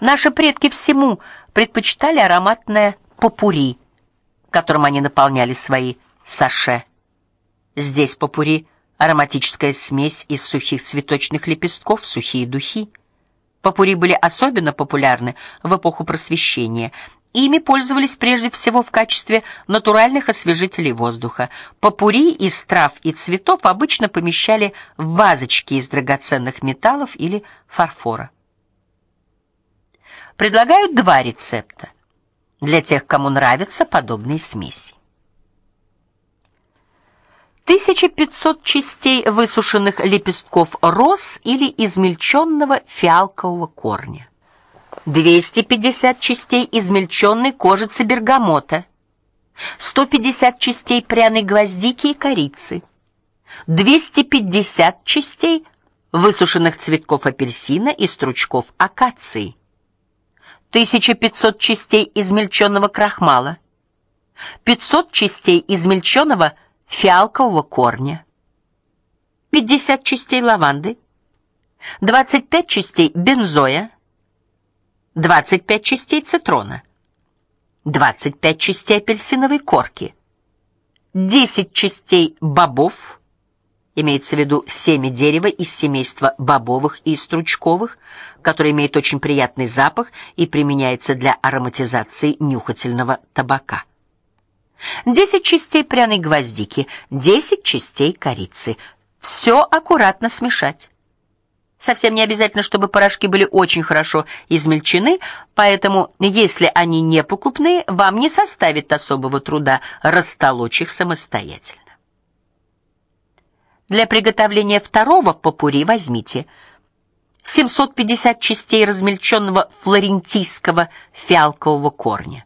Наши предки всему предпочитали ароматное попури, которым они наполняли свои саше. Здесь попури ароматическая смесь из сухих цветочных лепестков, сухие духи. Попури были особенно популярны в эпоху Просвещения. Ими пользовались прежде всего в качестве натуральных освежителей воздуха. Попури из трав и цветов обычно помещали в вазочки из драгоценных металлов или фарфора. Предлагают два рецепта для тех, кому нравятся подобные смеси. 1500 частей высушенных лепестков роз или измельченного фиалкового корня. 250 частей измельченной кожицы бергамота. 150 частей пряной гвоздики и корицы. 250 частей высушенных цветков апельсина и стручков акации. 1500 частей измельченного крахмала. 500 частей измельченного фиалкового корня, 50 частей лаванды, 25 частей бензоя, 25 частей цитрона, 25 частей апельсиновой корки, 10 частей бобов, имеется в виду семя дерева из семейства бобовых и стручковых, которое имеет очень приятный запах и применяется для ароматизации нюхательного табака. 10 частей пряной гвоздики, 10 частей корицы. Все аккуратно смешать. Совсем не обязательно, чтобы порошки были очень хорошо измельчены, поэтому, если они не покупные, вам не составит особого труда растолочь их самостоятельно. Для приготовления второго попури возьмите 750 частей размельченного флорентийского фиалкового корня,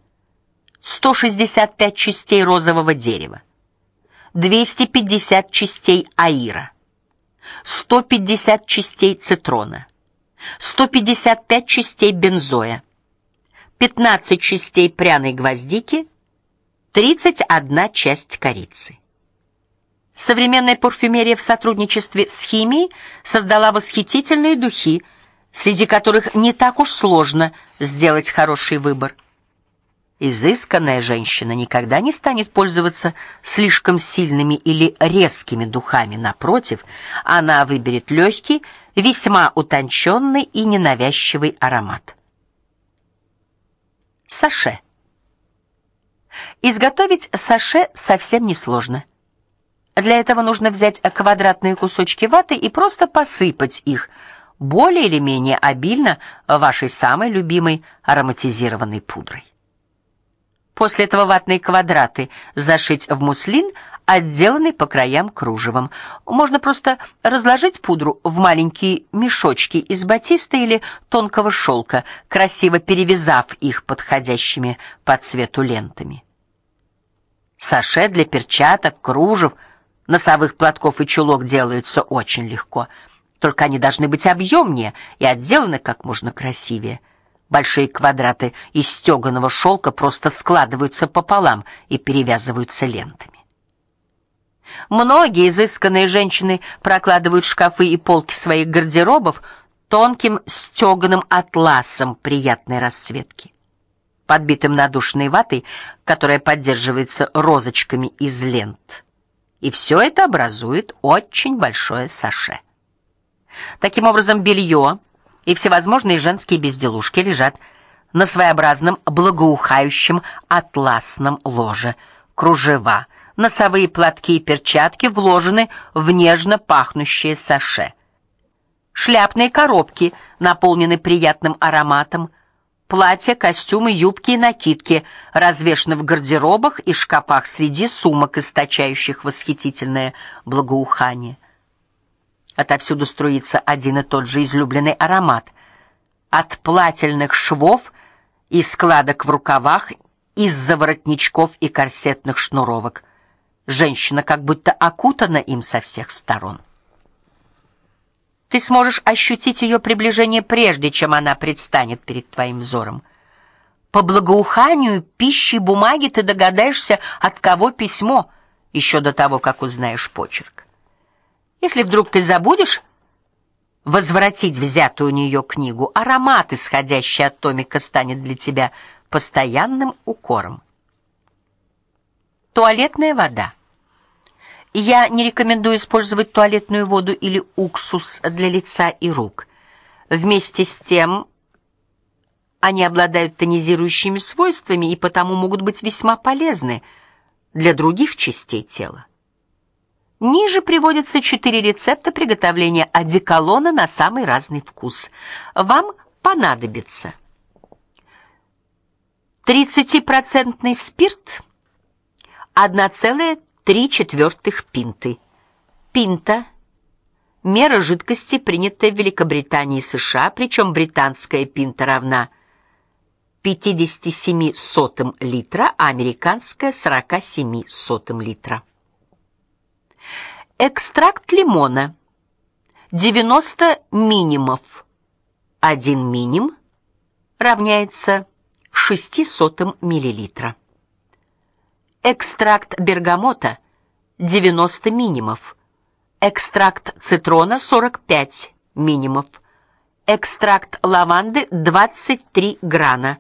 165 частей розового дерева, 250 частей аира, 150 частей цитрона, 155 частей бензоя, 15 частей пряной гвоздики, 31 часть корицы. Современная парфюмерия в сотрудничестве с химией создала восхитительные духи, среди которых не так уж сложно сделать хороший выбор. Изысканная женщина никогда не станет пользоваться слишком сильными или резкими духами, напротив, она выберет легкий, весьма утонченный и ненавязчивый аромат. Саше. Изготовить саше совсем несложно. Для этого нужно взять квадратные кусочки ваты и просто посыпать их более или менее обильно вашей самой любимой ароматизированной пудрой. После этого ватные квадраты зашить в муслин, отделанный по краям кружевом. Можно просто разложить пудру в маленькие мешочки из батиста или тонкого шелка, красиво перевязав их подходящими по цвету лентами. Саше для перчаток, кружев, носовых платков и чулок делаются очень легко. Только они должны быть объемнее и отделаны как можно красивее. Большие квадраты из стеганого шелка просто складываются пополам и перевязываются лентами. Многие изысканные женщины прокладывают шкафы и полки своих гардеробов тонким стеганым атласом приятной расцветки, подбитым надушной ватой, которая поддерживается розочками из лент. И все это образует очень большое саше. Таким образом, белье и всевозможные женские безделушки лежат на своеобразном благоухающем атласном ложе. Кружева, носовые платки и перчатки вложены в нежно пахнущее саше. Шляпные коробки наполнены приятным ароматом. Платья, костюмы, юбки и накидки развешаны в гардеробах и шкафах среди сумок, источающих восхитительное благоухание. Отовсюду струится один и тот же излюбленный аромат. От плательных швов и складок в рукавах, из-за воротничков и корсетных шнуровок. Женщина как будто окутана им со всех сторон. Ты сможешь ощутить ее приближение прежде, чем она предстанет перед твоим взором. По благоуханию пищи и бумаги ты догадаешься, от кого письмо, еще до того, как узнаешь почерк. Если вдруг ты забудешь возвратить взятую у нее книгу, аромат, исходящий от томика, станет для тебя постоянным укором. Туалетная вода. Я не рекомендую использовать туалетную воду или уксус для лица и рук. Вместе с тем они обладают тонизирующими свойствами и потому могут быть весьма полезны для других частей тела. Ниже приводятся четыре рецепта приготовления одеколона на самый разный вкус. Вам понадобится 30% спирт, 1,3 четвертых пинты. Пинта мера жидкости, принятая в Великобритании и США, причем британская пинта равна 57 сотым литра, а американская 47 сотым литра. Экстракт лимона 90 минимов. 1 миним равняется 6 сотым миллилитра. Экстракт бергамота 90 минимов. Экстракт цитрона 45 минимов. Экстракт лаванды 23 грана.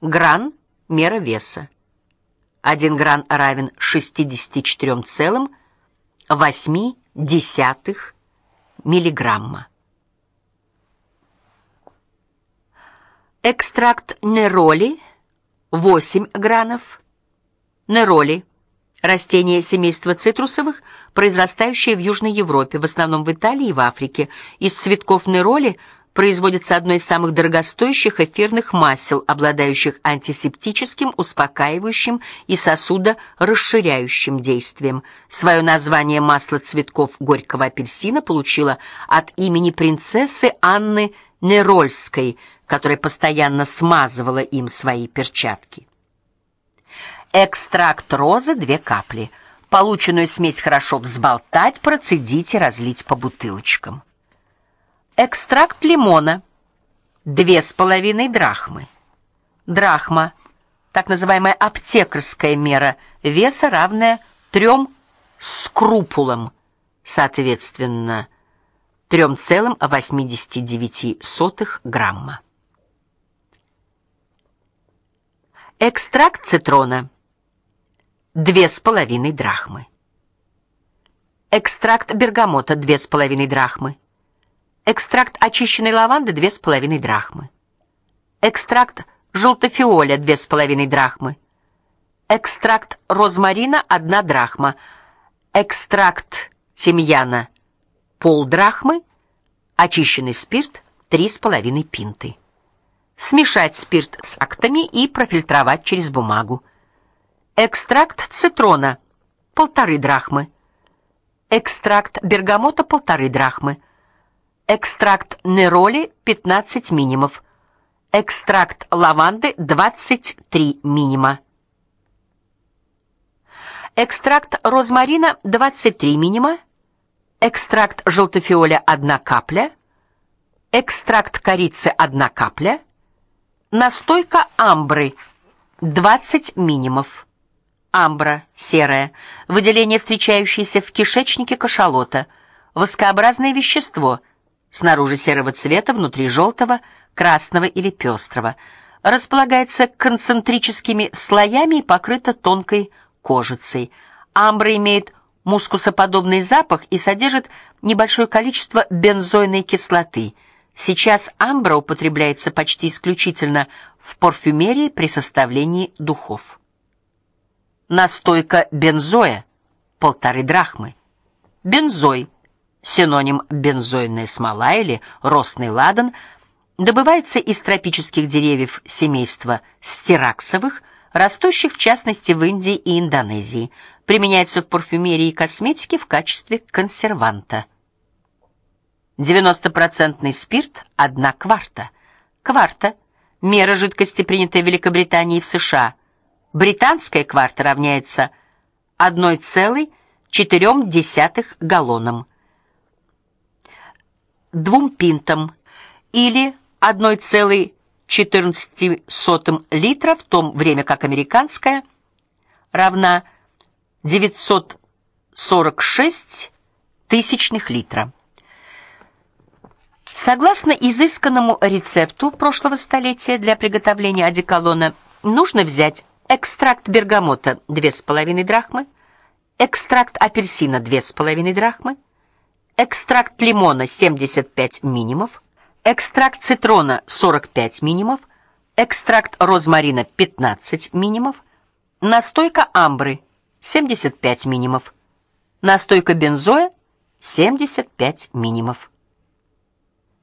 Гран мера веса. 1 гран равен 64,5 восьми десятых миллиграмма. Экстракт нероли 8 гранов. Нероли растение семейства цитрусовых, произрастающее в Южной Европе, в основном в Италии и в Африке. Из цветков нероли производится одно из самых дорогостоящих эфирных масел, обладающих антисептическим, успокаивающим и сосудорасширяющим действием. Свое название масло цветков горького апельсина получило от имени принцессы Анны Нерольской, которая постоянно смазывала им свои перчатки. Экстракт розы 2 капли. Полученную смесь хорошо взболтать, процедить и разлить по бутылочкам. Экстракт лимона две с половиной драхмы. Драхма так называемая аптекарская мера веса, равная трем скрупулам, соответственно, 3,89 грамма. Экстракт цитрона две с половиной драхмы. Экстракт бергамота две с половиной драхмы. Экстракт очищенной лаванды 2,5 драхмы. Экстракт желтофиоля 2,5 драхмы. Экстракт розмарина 1 драхма. Экстракт тимьяна полдрахмы. Очищенный спирт 3,5 пинты. Смешать спирт с актами и профильтровать через бумагу. Экстракт цитрона полторы драхмы. Экстракт бергамота полторы драхмы экстракт нероли 15 минимов, экстракт лаванды 23 минима. Экстракт розмарина 23 минима, экстракт желтофиоля 1 капля, экстракт корицы 1 капля, настойка амбры 20 минимов. Амбра серая, выделение, встречающееся в кишечнике кашалота, воскообразное вещество – снаружи серого цвета, внутри желтого, красного или пестрого. Располагается концентрическими слоями и покрыта тонкой кожицей. Амбра имеет мускусоподобный запах и содержит небольшое количество бензойной кислоты. Сейчас амбра употребляется почти исключительно в парфюмерии при составлении духов. Настойка бензоя полторы драхмы. Бензой синоним бензойная смола или росный ладан, добывается из тропических деревьев семейства стираксовых, растущих в частности в Индии и Индонезии. Применяется в парфюмерии и косметике в качестве консерванта. 90% спирт 1 кварта. Кварта мера жидкости, принятая в Великобритании и в США. Британская кварта равняется 1,4 галлонам двум пинтам или 1,14 литра, в то время как американская равна 946 тысячных литра. Согласно изысканному рецепту прошлого столетия для приготовления одеколона нужно взять экстракт бергамота 2,5 драхмы, экстракт апельсина 2,5 драхмы, экстракт лимона 75 минимов, экстракт цитрона 45 минимов, экстракт розмарина 15 минимов, настойка амбры 75 минимов, настойка бензоя 75 минимов.